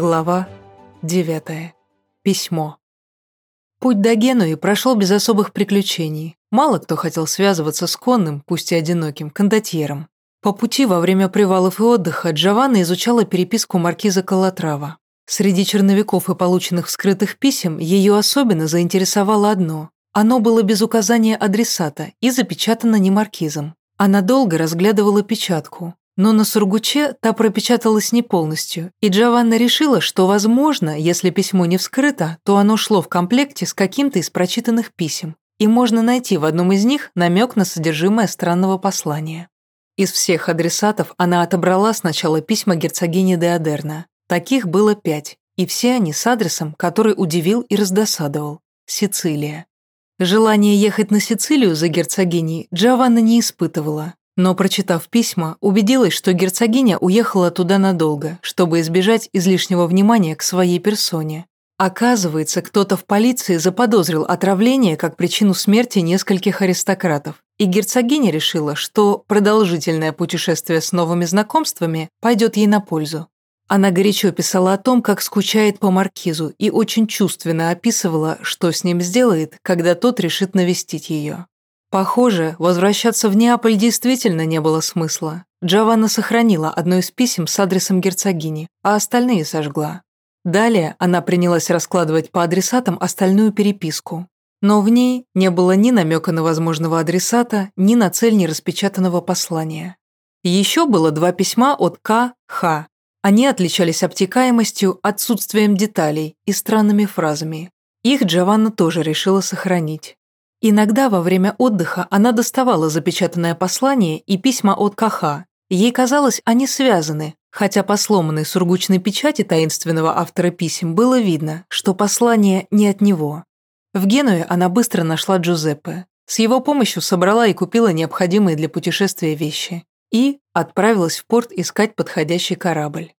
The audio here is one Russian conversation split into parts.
Глава 9. Письмо. Путь до Генуи прошел без особых приключений. Мало кто хотел связываться с конным, пусть и одиноким, кондотьером. По пути во время привалов и отдыха Джованна изучала переписку маркиза Калатрава. Среди черновиков и полученных вскрытых писем ее особенно заинтересовало одно. Оно было без указания адресата и запечатано не маркизом. Она долго разглядывала печатку, но на Сургуче та пропечаталась не полностью, и Джованна решила, что, возможно, если письмо не вскрыто, то оно шло в комплекте с каким-то из прочитанных писем, и можно найти в одном из них намек на содержимое странного послания. Из всех адресатов она отобрала сначала письма герцогини де Адерна. Таких было пять, и все они с адресом, который удивил и раздосадовал – Сицилия. Желание ехать на Сицилию за герцогиней Джованна не испытывала, но, прочитав письма, убедилась, что герцогиня уехала туда надолго, чтобы избежать излишнего внимания к своей персоне. Оказывается, кто-то в полиции заподозрил отравление как причину смерти нескольких аристократов, и герцогиня решила, что продолжительное путешествие с новыми знакомствами пойдет ей на пользу. Она горячо писала о том, как скучает по маркизу, и очень чувственно описывала, что с ним сделает, когда тот решит навестить ее. Похоже, возвращаться в Неаполь действительно не было смысла. Джованна сохранила одно из писем с адресом герцогини, а остальные сожгла. Далее она принялась раскладывать по адресатам остальную переписку. Но в ней не было ни намека на возможного адресата, ни на цель нераспечатанного послания. Еще было два письма от К. Х. Они отличались обтекаемостью, отсутствием деталей и странными фразами. Их Джованна тоже решила сохранить. Иногда во время отдыха она доставала запечатанное послание и письма от Каха. Ей казалось, они связаны, хотя по сломанной сургучной печати таинственного автора писем было видно, что послание не от него. В Генуе она быстро нашла Джузеппе. С его помощью собрала и купила необходимые для путешествия вещи. И отправилась в порт искать подходящий корабль.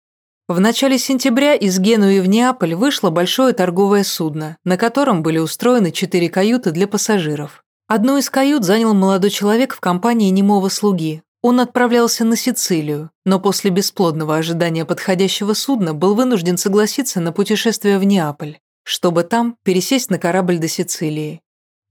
В начале сентября из Генуи в Неаполь вышло большое торговое судно, на котором были устроены четыре каюты для пассажиров. Одну из кают занял молодой человек в компании немого слуги. Он отправлялся на Сицилию, но после бесплодного ожидания подходящего судна был вынужден согласиться на путешествие в Неаполь, чтобы там пересесть на корабль до Сицилии.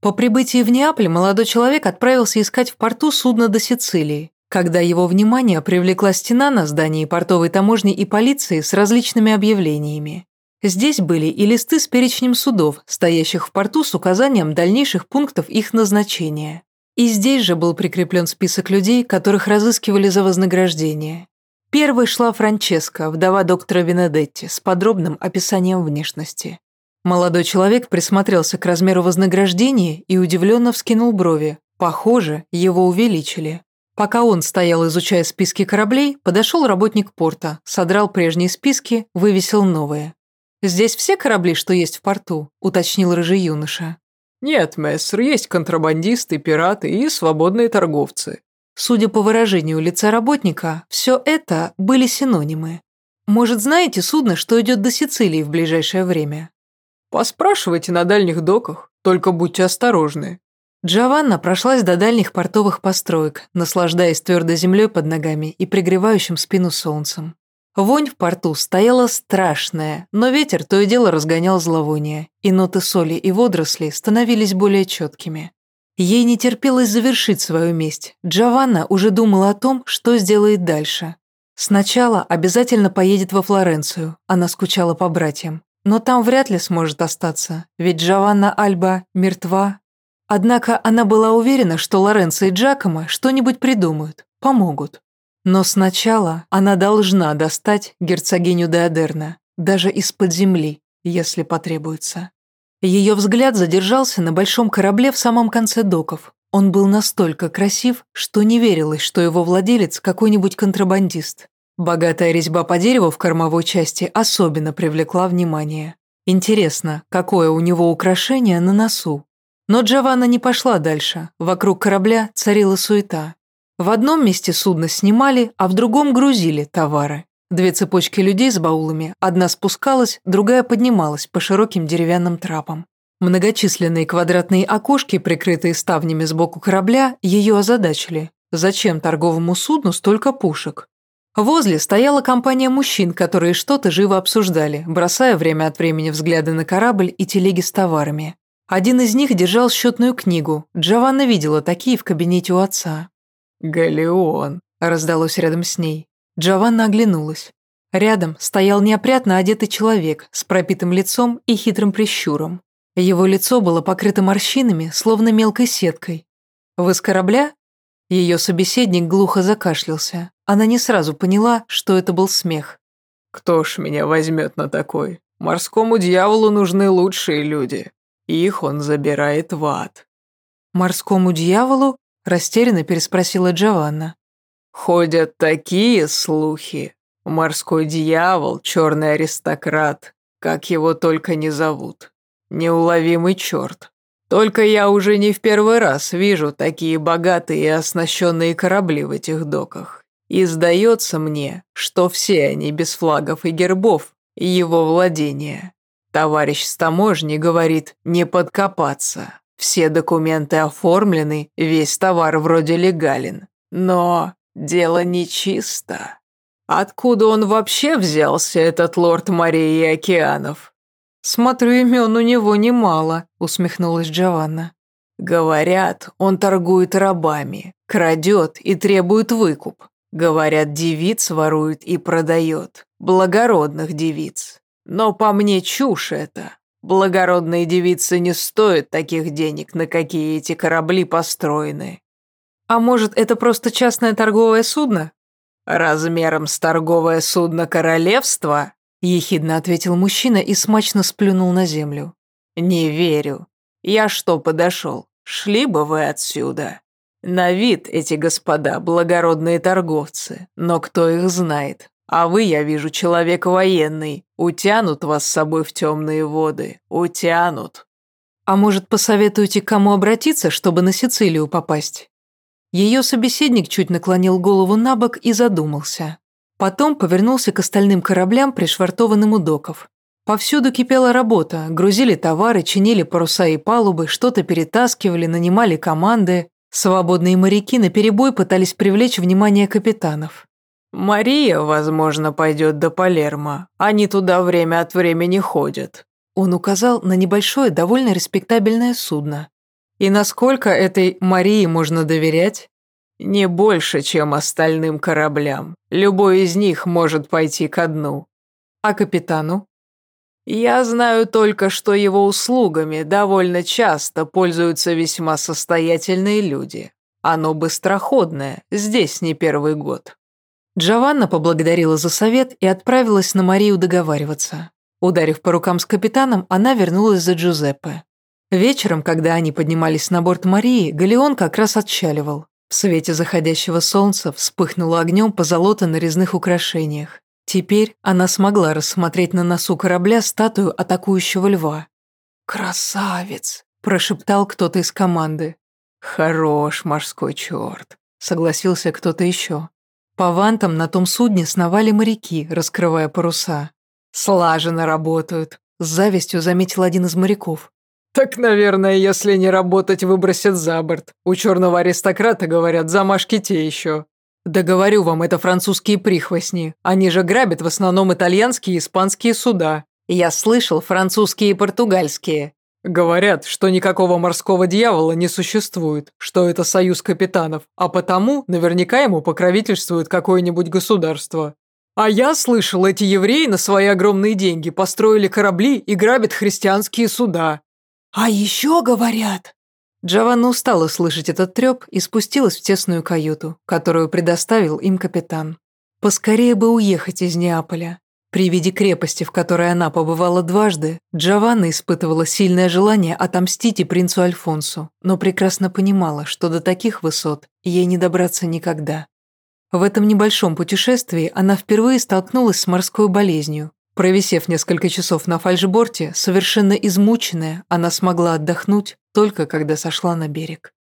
По прибытии в Неаполь молодой человек отправился искать в порту судно до Сицилии, когда его внимание привлекла стена на здании портовой таможни и полиции с различными объявлениями. Здесь были и листы с перечнем судов, стоящих в порту с указанием дальнейших пунктов их назначения. И здесь же был прикреплен список людей, которых разыскивали за вознаграждение. Первой шла Франческа, вдова доктора Венедетти, с подробным описанием внешности. Молодой человек присмотрелся к размеру вознаграждения и удивленно вскинул брови. Похоже, его увеличили. Пока он стоял, изучая списки кораблей, подошел работник порта, содрал прежние списки, вывесил новые. «Здесь все корабли, что есть в порту?» – уточнил рыжий юноша. «Нет, мессер, есть контрабандисты, пираты и свободные торговцы». Судя по выражению лица работника, все это были синонимы. «Может, знаете судно, что идет до Сицилии в ближайшее время?» «Поспрашивайте на дальних доках, только будьте осторожны. Джованна прошлась до дальних портовых построек, наслаждаясь твердой землей под ногами и пригревающим спину солнцем. Вонь в порту стояла страшная, но ветер то и дело разгонял зловоние, и ноты соли и водорослей становились более четкими. Ей не терпелось завершить свою месть. Джованна уже думала о том, что сделает дальше. Сначала обязательно поедет во Флоренцию, она скучала по братьям. Но там вряд ли сможет остаться, ведь Джованна Альба мертва, Однако она была уверена, что Лоренцо и Джакомо что-нибудь придумают, помогут. Но сначала она должна достать герцогиню де Адерна, даже из-под земли, если потребуется. Ее взгляд задержался на большом корабле в самом конце доков. Он был настолько красив, что не верилось, что его владелец какой-нибудь контрабандист. Богатая резьба по дереву в кормовой части особенно привлекла внимание. Интересно, какое у него украшение на носу? Но Джованна не пошла дальше. Вокруг корабля царила суета. В одном месте судно снимали, а в другом грузили товары. Две цепочки людей с баулами, одна спускалась, другая поднималась по широким деревянным трапам. Многочисленные квадратные окошки, прикрытые ставнями сбоку корабля, ее озадачили. Зачем торговому судну столько пушек? Возле стояла компания мужчин, которые что-то живо обсуждали, бросая время от времени взгляды на корабль и телеги с товарами. Один из них держал счетную книгу. Джованна видела такие в кабинете у отца. «Галеон», — раздалось рядом с ней. Джованна оглянулась. Рядом стоял неопрятно одетый человек с пропитым лицом и хитрым прищуром. Его лицо было покрыто морщинами, словно мелкой сеткой. «Вы с корабля?» Ее собеседник глухо закашлялся. Она не сразу поняла, что это был смех. «Кто ж меня возьмет на такой? Морскому дьяволу нужны лучшие люди. Их он забирает в ад». «Морскому дьяволу?» – растерянно переспросила Джованна. «Ходят такие слухи. Морской дьявол, черный аристократ, как его только не зовут. Неуловимый черт. Только я уже не в первый раз вижу такие богатые и оснащенные корабли в этих доках. И сдается мне, что все они без флагов и гербов, его владения. Товарищ с таможни говорит не подкопаться. Все документы оформлены, весь товар вроде легален. Но дело нечисто. Откуда он вообще взялся, этот лорд морей и океанов? «Смотрю, имен у него немало», — усмехнулась Джованна. «Говорят, он торгует рабами, крадет и требует выкуп. Говорят, девиц ворует и продает. Благородных девиц. Но по мне чушь это. Благородные девицы не стоят таких денег, на какие эти корабли построены. А может, это просто частное торговое судно? Размером с торговое судно королевства? Ехидно ответил мужчина и смачно сплюнул на землю. Не верю. Я что, подошел? Шли бы вы отсюда. На вид эти господа благородные торговцы, но кто их знает? А вы, я вижу, человек военный. Утянут вас с собой в темные воды. Утянут. А может, посоветуете, к кому обратиться, чтобы на Сицилию попасть? Ее собеседник чуть наклонил голову на бок и задумался. Потом повернулся к остальным кораблям, пришвартованным у доков. Повсюду кипела работа, грузили товары, чинили паруса и палубы, что-то перетаскивали, нанимали команды. Свободные моряки наперебой пытались привлечь внимание капитанов. «Мария, возможно, пойдет до Палермо. Они туда время от времени ходят». Он указал на небольшое, довольно респектабельное судно. «И насколько этой Марии можно доверять?» «Не больше, чем остальным кораблям. Любой из них может пойти ко дну». «А капитану?» «Я знаю только, что его услугами довольно часто пользуются весьма состоятельные люди. Оно быстроходное, здесь не первый год». Джованна поблагодарила за совет и отправилась на Марию договариваться. Ударив по рукам с капитаном, она вернулась за Джузеппе. Вечером, когда они поднимались на борт Марии, Галеон как раз отчаливал. В свете заходящего солнца вспыхнуло огнем позолота на резных украшениях. Теперь она смогла рассмотреть на носу корабля статую атакующего льва. «Красавец!» – прошептал кто-то из команды. «Хорош морской черт!» – согласился кто-то еще. По вантам на том судне сновали моряки, раскрывая паруса. «Слаженно работают», — с завистью заметил один из моряков. «Так, наверное, если не работать, выбросят за борт. У черного аристократа, говорят, замашки те еще». «Да говорю вам, это французские прихвостни. Они же грабят в основном итальянские и испанские суда. Я слышал, французские и португальские. Говорят, что никакого морского дьявола не существует, что это союз капитанов, а потому наверняка ему покровительствует какое-нибудь государство. А я слышал, эти евреи на свои огромные деньги построили корабли и грабят христианские суда. А еще говорят... Джованна устала слышать этот треп и спустилась в тесную каюту, которую предоставил им капитан. Поскорее бы уехать из Неаполя. При виде крепости, в которой она побывала дважды, Джованна испытывала сильное желание отомстить и принцу Альфонсу, но прекрасно понимала, что до таких высот ей не добраться никогда. В этом небольшом путешествии она впервые столкнулась с морской болезнью. Провисев несколько часов на фальшборте, совершенно измученная, она смогла отдохнуть только когда сошла на берег.